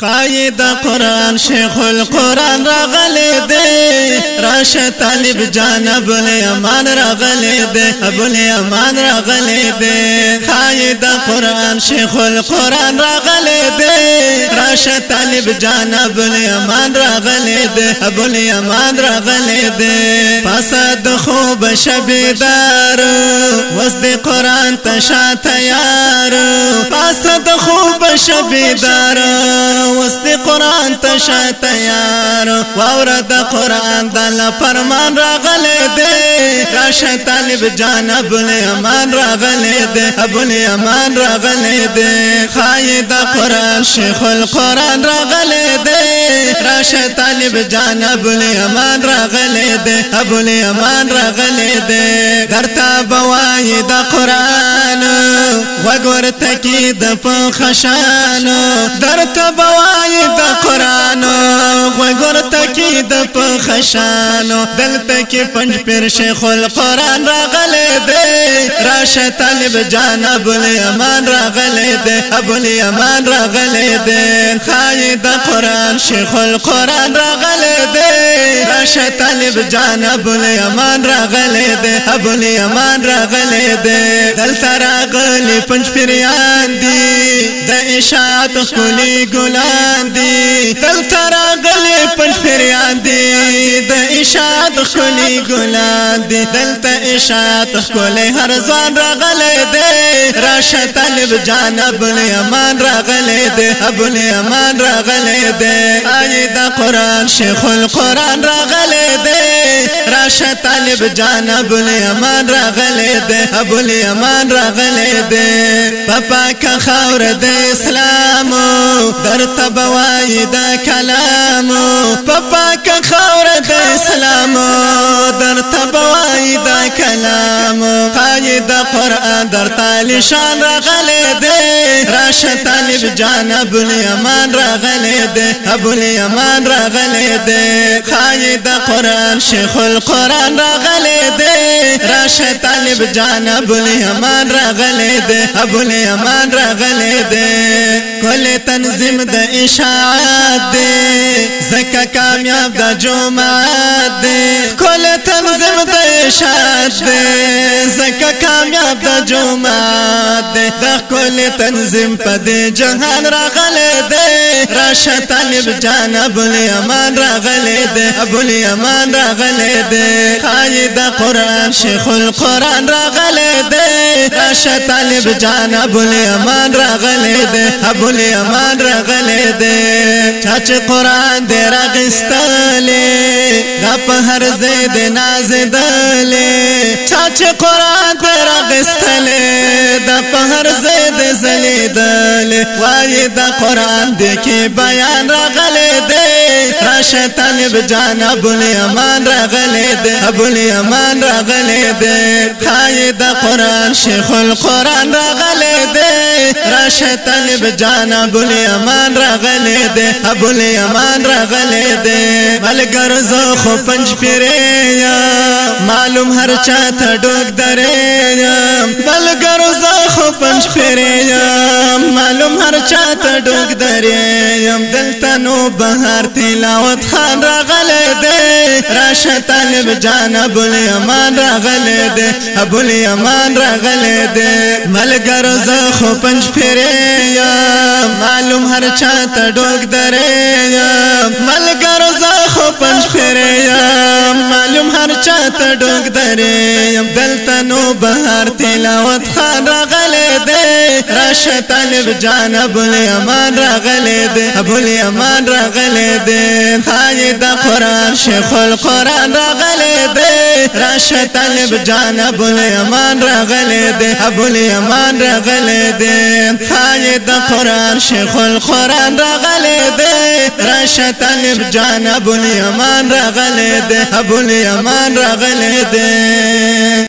خايد قران شيخ القران راغلی دی راشه طالب جانب له امان راغلی دی ابل امان راغلی دی قران شيخ القران راغلی دی راشه طالب جانب له امان راغلی دی ابل امان راغلی دی فساد خوب شبیدار وسد قران تشا تیار فساد خوب شبیدار وست قرآن تشا تیار واور د قرآن دل فرمان راغلے دے راشا طالب جان ابن امان راغلے دے ابن امان راغلے دے خائی د قرآن شیخ القرآن راغلے دے راشا طالب جان ابن امان راغلے دے ابن امان راغلے دے درتا بوائی د قرآن وګور تکی د په خشانو درته وای د قران غوګور تکي د پخشانو دلته کې پنځ پیر شیخ القران راغله دې راشه طالب جان ابل امان راغله دې ابل امان راغله دې خای د قران شیخ القران راغله شیطانب جان ابل امان راغلی دی ابل امان راغلی دی دلتا راغلی پنج پریان دی د اشاعت خلی ګلان دی دلتا راغلی پنج پریان دی د اشاعت خلی ګلان دی دلتا اشاعت خلی هر ځان راغلی دی را شیطانب جان ابل امان راغلی دی ابل امان راغلی دی آی دا قرآن شیخ القرآن راغلی راغلی دی راشه طالب جان ابل یمان راغلی دی ابل یمان راغلی دی پپا کا خاور د اسلام در تبوای دا کلام پپا کا خاور د اسلام در تبوای دا کلام قاید قران در تعالی شان راغلی دی راشه طالب جان ابل یمان راغلی دی ابل یمان راغلی دی قاید قرآن شیخ القرآن را غلی دے راشہ طالب جان ابو اليمان را غلی دے ابو اليمان را غلی دے کل تنظیم د اشاعت دے زکا کامیاب دا جمعات دے کل تنظیم دا اشاعات دے زکا کامیاب دا جمعات دے دا کل تنظیم پا دے جہان را دے شا طالب جان ابل امان راغلی دے ابل امان راغلی دے قائد قرآن شیخ القرآن راغلی دے راشه طالب جان ابو الامان راغلې دې ابو الامان راغلې دې چاچ قران دې راغستلې دا په هر ځای دې ناز دلې چاچ قران دې راغستلې دا په هر ځای دې زلې دلې وای دا قران دې کې بیان راغلې دې راشه طالب جان ابو الامان راغله ده ابو الامان راغله ده قائد قران شیخ القران راغله ده راشه طالب جان ابو الامان راغله ده ابو الامان راغله ده ملګر زو خو پنج پیرې یا معلوم هر چا ته ډوک درې یا ملګر زو خو پنج پیرې یا معلوم هر چا ته ډوک درې یم دلته نو بهر تلاوت خان راغله دې راشه طالب جان ابل امان راغله دې ابل امان راغله دې ملګر زه خو پنځ پھرې یا معلوم هر چا ته ډوګ درې یا ملګر زه خو پنځ پھرې یا چاته ډوګ درې عبدلته نو بهر تلاوت خان راغلې دې راشه طالب جان ابل امان راغلې دې ابل امان راغلې دې خای د قران شیخ القران راغلې دې راش طالب جان ابو الیمان راغله دے ابو الیمان راغله دے د قران شیخ القران راغله دے راش طالب جان ابو الیمان راغله دے ابو